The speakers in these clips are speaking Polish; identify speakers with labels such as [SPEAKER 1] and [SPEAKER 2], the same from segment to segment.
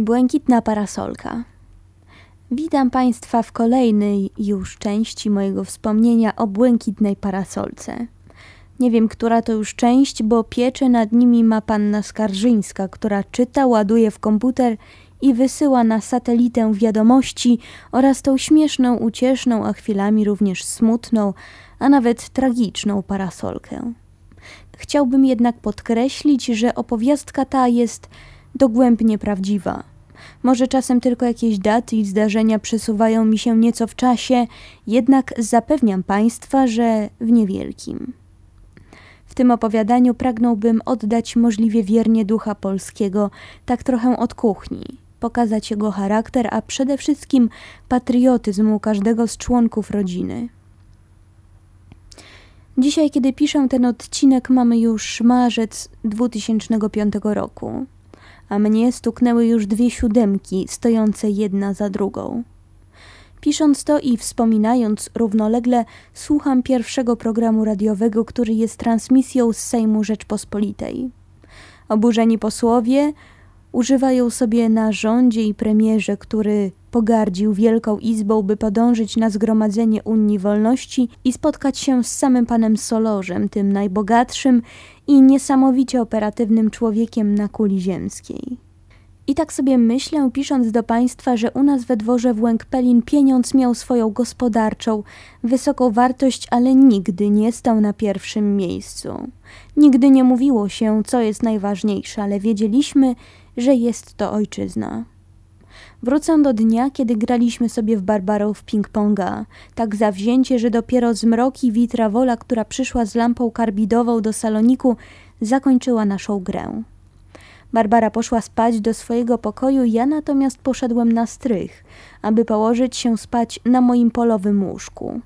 [SPEAKER 1] Błękitna parasolka. Witam Państwa w kolejnej już części mojego wspomnienia o błękitnej parasolce. Nie wiem, która to już część, bo piecze nad nimi ma panna Skarżyńska, która czyta, ładuje w komputer i wysyła na satelitę wiadomości oraz tą śmieszną, ucieszną, a chwilami również smutną, a nawet tragiczną parasolkę. Chciałbym jednak podkreślić, że opowiastka ta jest dogłębnie prawdziwa. Może czasem tylko jakieś daty i zdarzenia przesuwają mi się nieco w czasie, jednak zapewniam Państwa, że w niewielkim. W tym opowiadaniu pragnąłbym oddać możliwie wiernie ducha polskiego, tak trochę od kuchni, pokazać jego charakter, a przede wszystkim patriotyzm każdego z członków rodziny. Dzisiaj, kiedy piszę ten odcinek, mamy już marzec 2005 roku a mnie stuknęły już dwie siódemki, stojące jedna za drugą. Pisząc to i wspominając równolegle, słucham pierwszego programu radiowego, który jest transmisją z Sejmu Rzeczpospolitej. Oburzeni posłowie używają sobie na rządzie i premierze, który pogardził Wielką Izbą, by podążyć na zgromadzenie Unii Wolności i spotkać się z samym panem Solorzem, tym najbogatszym i niesamowicie operatywnym człowiekiem na kuli ziemskiej. I tak sobie myślę, pisząc do Państwa, że u nas we dworze w Łękpelin pieniądz miał swoją gospodarczą, wysoką wartość, ale nigdy nie stał na pierwszym miejscu. Nigdy nie mówiło się, co jest najważniejsze, ale wiedzieliśmy, że jest to ojczyzna. Wrócę do dnia, kiedy graliśmy sobie w Barbarą w ping-ponga, tak zawzięcie, że dopiero zmroki witra wola, która przyszła z lampą karbidową do saloniku, zakończyła naszą grę. Barbara poszła spać do swojego pokoju, ja natomiast poszedłem na strych, aby położyć się spać na moim polowym łóżku.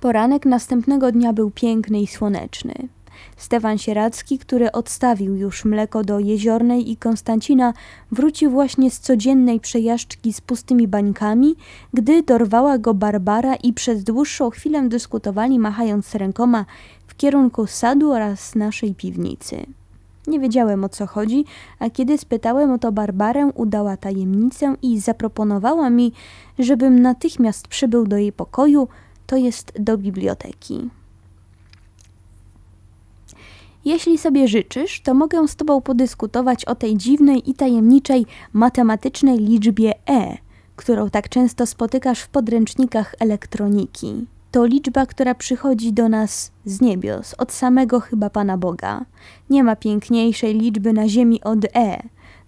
[SPEAKER 1] Poranek następnego dnia był piękny i słoneczny. Stefan Sieracki, który odstawił już mleko do Jeziornej i Konstancina, wrócił właśnie z codziennej przejażdżki z pustymi bańkami, gdy dorwała go Barbara i przez dłuższą chwilę dyskutowali, machając rękoma w kierunku sadu oraz naszej piwnicy. Nie wiedziałem o co chodzi, a kiedy spytałem o to Barbarę, udała tajemnicę i zaproponowała mi, żebym natychmiast przybył do jej pokoju, to jest do biblioteki. Jeśli sobie życzysz, to mogę z Tobą podyskutować o tej dziwnej i tajemniczej matematycznej liczbie e, którą tak często spotykasz w podręcznikach elektroniki. To liczba, która przychodzi do nas z niebios, od samego chyba Pana Boga. Nie ma piękniejszej liczby na ziemi od e.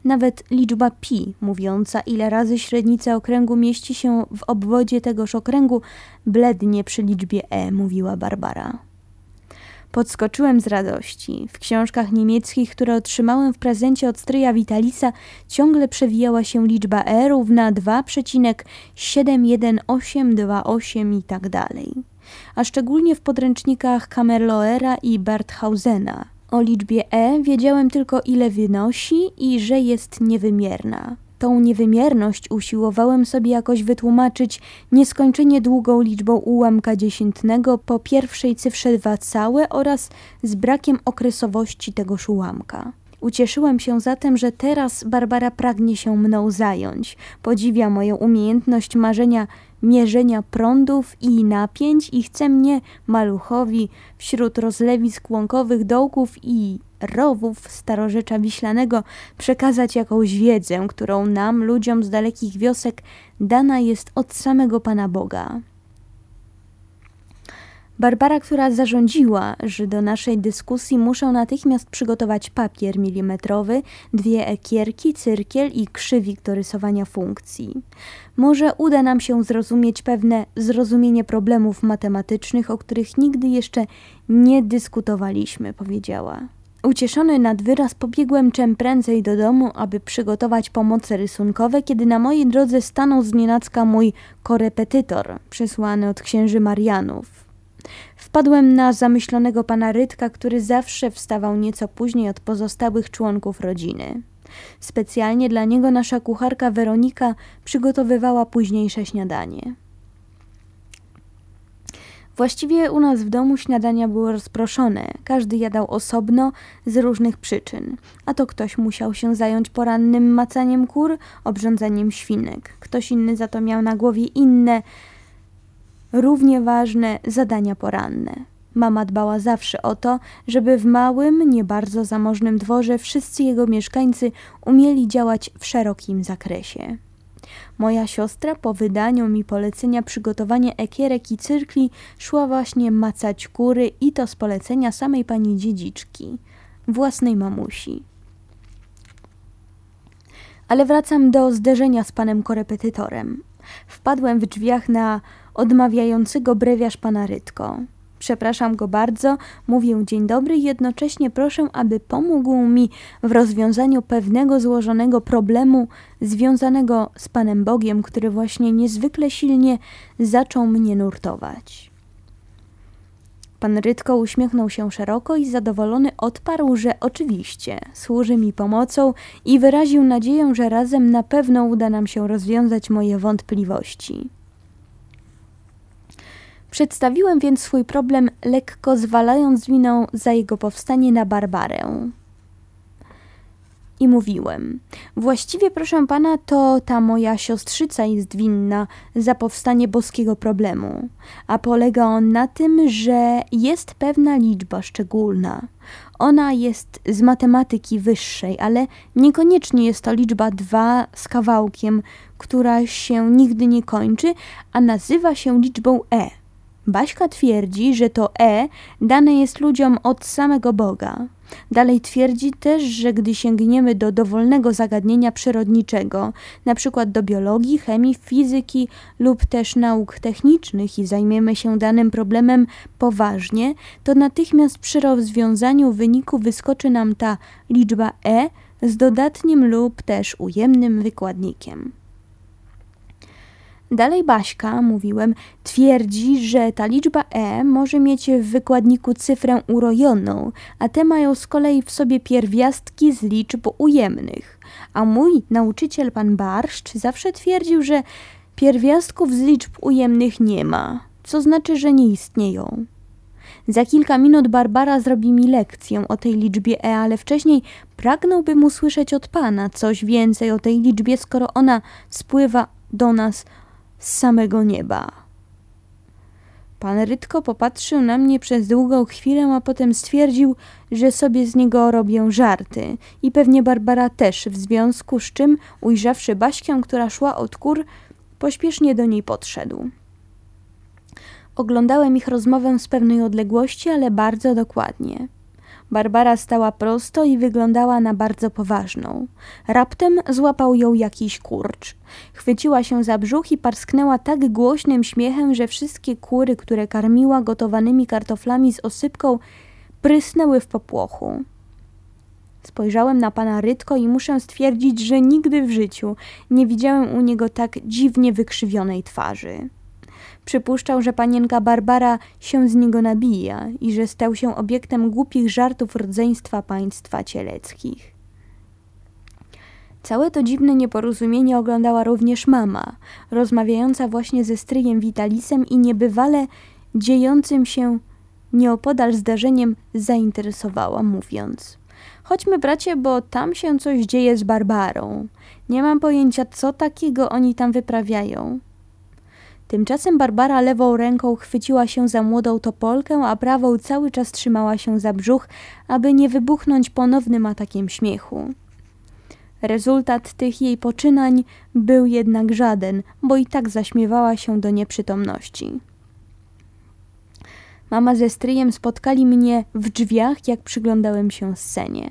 [SPEAKER 1] Nawet liczba pi, mówiąca ile razy średnica okręgu mieści się w obwodzie tegoż okręgu, blednie przy liczbie e, mówiła Barbara. Podskoczyłem z radości. W książkach niemieckich, które otrzymałem w prezencie od stryja Vitalisa, ciągle przewijała się liczba e równa 2,71828 i tak dalej. A szczególnie w podręcznikach Kamerloera i Berthausena. O liczbie e wiedziałem tylko ile wynosi i że jest niewymierna. Tą niewymierność usiłowałem sobie jakoś wytłumaczyć nieskończenie długą liczbą ułamka dziesiętnego po pierwszej cyfrze dwa całe oraz z brakiem okresowości tegoż ułamka. Ucieszyłem się zatem, że teraz Barbara pragnie się mną zająć. Podziwia moją umiejętność marzenia mierzenia prądów i napięć i chce mnie, maluchowi, wśród rozlewisk łąkowych dołków i rowów starorzecza wiślanego przekazać jakąś wiedzę, którą nam, ludziom z dalekich wiosek, dana jest od samego Pana Boga. Barbara, która zarządziła, że do naszej dyskusji muszę natychmiast przygotować papier milimetrowy, dwie ekierki, cyrkiel i krzywik do rysowania funkcji. Może uda nam się zrozumieć pewne zrozumienie problemów matematycznych, o których nigdy jeszcze nie dyskutowaliśmy, powiedziała. Ucieszony nad wyraz pobiegłem czym prędzej do domu, aby przygotować pomoce rysunkowe, kiedy na mojej drodze stanął znienacka mój korepetytor, przysłany od księży Marianów. Wpadłem na zamyślonego pana Rytka, który zawsze wstawał nieco później od pozostałych członków rodziny. Specjalnie dla niego nasza kucharka Weronika przygotowywała późniejsze śniadanie. Właściwie u nas w domu śniadania były rozproszone, każdy jadał osobno z różnych przyczyn. A to ktoś musiał się zająć porannym macaniem kur, obrządzeniem świnek, ktoś inny za to miał na głowie inne, równie ważne zadania poranne. Mama dbała zawsze o to, żeby w małym, nie bardzo zamożnym dworze wszyscy jego mieszkańcy umieli działać w szerokim zakresie. Moja siostra po wydaniu mi polecenia przygotowania ekierek i cyrkli szła właśnie macać kury i to z polecenia samej pani dziedziczki, własnej mamusi. Ale wracam do zderzenia z panem korepetytorem. Wpadłem w drzwiach na odmawiającego brewiarz pana Rytko. Przepraszam go bardzo, mówię dzień dobry i jednocześnie proszę, aby pomógł mi w rozwiązaniu pewnego złożonego problemu związanego z Panem Bogiem, który właśnie niezwykle silnie zaczął mnie nurtować. Pan Rytko uśmiechnął się szeroko i zadowolony odparł, że oczywiście służy mi pomocą i wyraził nadzieję, że razem na pewno uda nam się rozwiązać moje wątpliwości. Przedstawiłem więc swój problem, lekko zwalając winę za jego powstanie na Barbarę. I mówiłem: Właściwie, proszę pana, to ta moja siostrzyca jest winna za powstanie boskiego problemu, a polega on na tym, że jest pewna liczba szczególna. Ona jest z matematyki wyższej, ale niekoniecznie jest to liczba dwa z kawałkiem, która się nigdy nie kończy, a nazywa się liczbą e. Baśka twierdzi, że to E dane jest ludziom od samego Boga. Dalej twierdzi też, że gdy sięgniemy do dowolnego zagadnienia przyrodniczego, przykład do biologii, chemii, fizyki lub też nauk technicznych i zajmiemy się danym problemem poważnie, to natychmiast przy rozwiązaniu wyniku wyskoczy nam ta liczba E z dodatnim lub też ujemnym wykładnikiem. Dalej Baśka, mówiłem, twierdzi, że ta liczba e może mieć w wykładniku cyfrę urojoną, a te mają z kolei w sobie pierwiastki z liczb ujemnych. A mój nauczyciel pan Barszcz zawsze twierdził, że pierwiastków z liczb ujemnych nie ma, co znaczy, że nie istnieją. Za kilka minut Barbara zrobi mi lekcję o tej liczbie e, ale wcześniej pragnąłbym usłyszeć od pana coś więcej o tej liczbie, skoro ona spływa do nas z samego nieba. Pan Rytko popatrzył na mnie przez długą chwilę, a potem stwierdził, że sobie z niego robię żarty i pewnie Barbara też, w związku z czym, ujrzawszy Baśkę, która szła od kur, pośpiesznie do niej podszedł. Oglądałem ich rozmowę z pewnej odległości, ale bardzo dokładnie. Barbara stała prosto i wyglądała na bardzo poważną. Raptem złapał ją jakiś kurcz. Chwyciła się za brzuch i parsknęła tak głośnym śmiechem, że wszystkie kury, które karmiła gotowanymi kartoflami z osypką, prysnęły w popłochu. Spojrzałem na pana Rytko i muszę stwierdzić, że nigdy w życiu nie widziałem u niego tak dziwnie wykrzywionej twarzy. Przypuszczał, że panienka Barbara się z niego nabija i że stał się obiektem głupich żartów rodzeństwa państwa cieleckich. Całe to dziwne nieporozumienie oglądała również mama, rozmawiająca właśnie ze stryjem Vitalisem i niebywale dziejącym się nieopodal zdarzeniem zainteresowała, mówiąc: Chodźmy, bracie, bo tam się coś dzieje z Barbarą. Nie mam pojęcia, co takiego oni tam wyprawiają. Tymczasem Barbara lewą ręką chwyciła się za młodą topolkę, a prawą cały czas trzymała się za brzuch, aby nie wybuchnąć ponownym atakiem śmiechu. Rezultat tych jej poczynań był jednak żaden, bo i tak zaśmiewała się do nieprzytomności. Mama ze stryjem spotkali mnie w drzwiach, jak przyglądałem się scenie.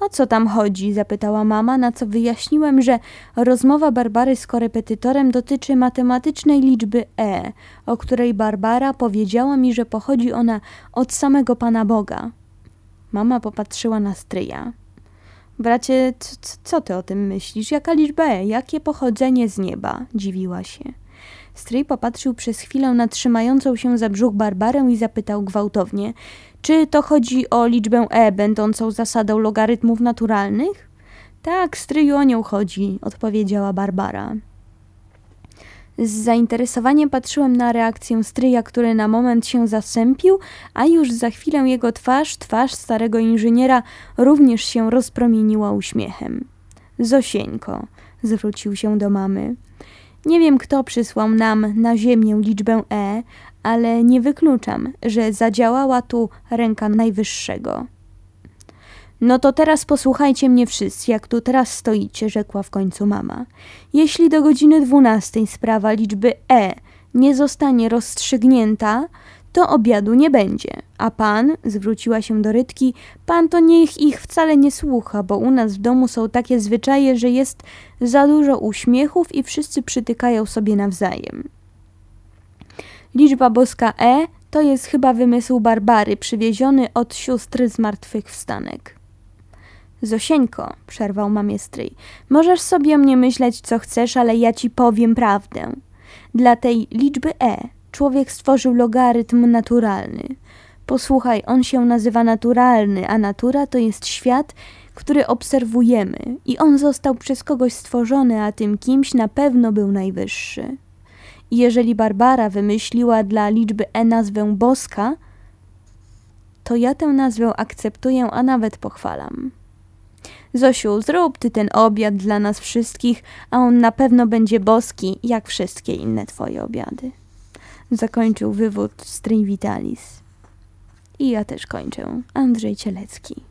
[SPEAKER 1] O co tam chodzi? zapytała mama, na co wyjaśniłem, że rozmowa Barbary z korepetytorem dotyczy matematycznej liczby e, o której Barbara powiedziała mi, że pochodzi ona od samego Pana Boga. Mama popatrzyła na stryja. Bracie, co ty o tym myślisz? Jaka liczba e? Jakie pochodzenie z nieba? dziwiła się. Stryj popatrzył przez chwilę na trzymającą się za brzuch Barbarę i zapytał gwałtownie – czy to chodzi o liczbę e będącą zasadą logarytmów naturalnych? Tak, stryju o nią chodzi, odpowiedziała Barbara. Z zainteresowaniem patrzyłem na reakcję stryja, który na moment się zasępił, a już za chwilę jego twarz, twarz starego inżyniera, również się rozpromieniła uśmiechem. Zosieńko, zwrócił się do mamy. Nie wiem, kto przysłał nam na ziemię liczbę E, ale nie wykluczam, że zadziałała tu ręka najwyższego. No to teraz posłuchajcie mnie wszyscy, jak tu teraz stoicie, rzekła w końcu mama. Jeśli do godziny dwunastej sprawa liczby E nie zostanie rozstrzygnięta, to obiadu nie będzie. A pan, zwróciła się do Rytki, pan to niech ich wcale nie słucha, bo u nas w domu są takie zwyczaje, że jest za dużo uśmiechów i wszyscy przytykają sobie nawzajem. Liczba boska E to jest chyba wymysł Barbary, przywieziony od sióstr zmartwychwstanek. Zosieńko, przerwał mamie stryj, możesz sobie o mnie myśleć, co chcesz, ale ja ci powiem prawdę. Dla tej liczby E człowiek stworzył logarytm naturalny. Posłuchaj, on się nazywa naturalny, a natura to jest świat, który obserwujemy i on został przez kogoś stworzony, a tym kimś na pewno był najwyższy. I jeżeli Barbara wymyśliła dla liczby E nazwę boska, to ja tę nazwę akceptuję, a nawet pochwalam. Zosiu, zrób ty ten obiad dla nas wszystkich, a on na pewno będzie boski, jak wszystkie inne twoje obiady. Zakończył wywód String Vitalis. I ja też kończę. Andrzej Cielecki.